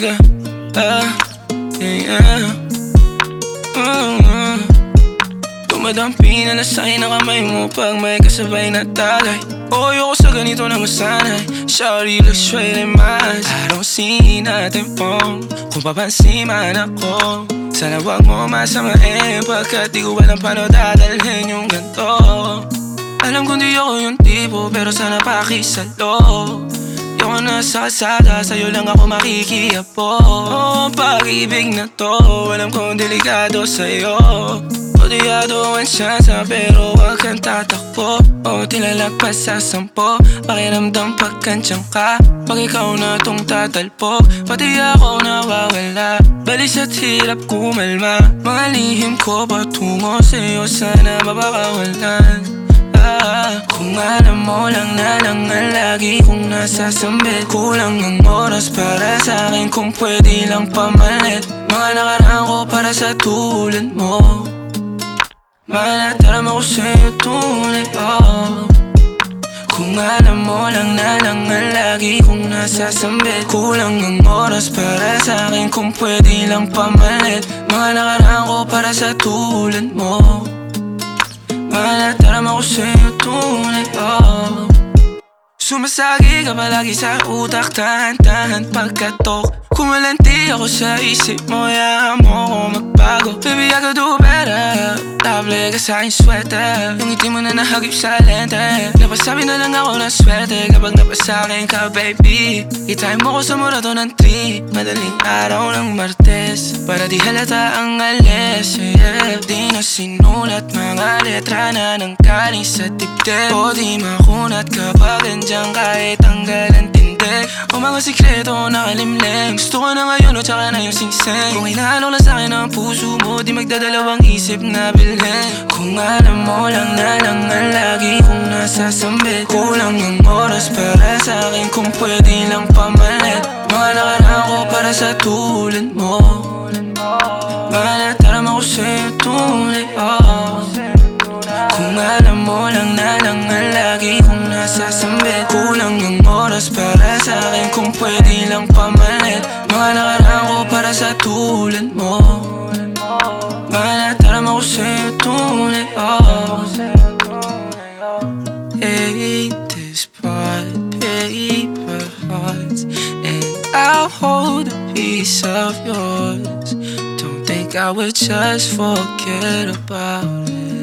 ka ah, yeah, yeah. Oh, oh. Dumadampi na lasay na kamay mo Pag may kasabay na tagay O ayoko sa ganito na masanay. Shawty look straight in my eyes I don't see nothing wrong. Kung papansin man ako Sana wag mo masamain. Pagkat di ko alam paano dadalhin yung ganito Alam kong di ako yung tipo Pero sana pakisalo Yung na sa kalsada, sa'yo lang ako makikiapo Oh, pag-ibig na to, alam kong delikado sa'yo. Kodiyado ang tsansa, pero wag kang tatakbo. O tilalagpas sa sampo, pakiramdam pagkansyang ka Pag ikaw na tong tatalpo, pati ako nawawala Balis at hirap kumalma, mga lihim ko patungo sa'yo Sana mapakawalan Ah, Kung alam mo lang na lang ang lagi kong nasasambit Kulang ang oras para sa akin kung pwede lang pamalit. Mga nakaraan ko para sa tulad mo. Malataram ako sa'yo tunay, oh. Kung alam mo lang na lang ang lagi kong nasasambit Kulang ang oras para sa akin kung pwede lang pamalit. Mga nakaraan ko para sa tulad mo. Malataram ako sa'yo Sumasagi ka palagi sa utak Tahan-tahan pagkatok. Kumalanti ako sa isip mo Hayaan mo ako magbago. Baby, I could do better. Table ka sa aking sweater Yung ngiti mo na nahagip sa lente. Napasabi na lang ako na swerte Kapag napasakin ka, baby. Itain mo ko sa murato ng tree Madaling araw ng Martes Para di halata ang alis yeah. Di na sinulat mga letra na nang kaling sa dibdib. O di makunat kapag andyan kahit ang tindig O mga sikreto nakalimlim Gusto ko na ngayon o tsaka na yung singsing Kung inaalok lang sa'kin ang puso mo Di magdadalawang isip na bilhin. Kung alam mo lang na lang ang lagi kong nasasambit Kulang ang oras para sa'kin kung pwede lang pamalit. Mga nakaraan ko para sa tulad mo Mga nataram ako sa'yo tunay, oh kung alam mo lang na lang ang lagi kong nasasambit Kulang ang oras para sa akin kung pwede lang pamalit Mga nakaraan ko para sa tulad mo Mga nataram ako sa'yo tunay, oh Hate this part, paper hearts And I'll hold piece of yours. Don't think I would just forget about it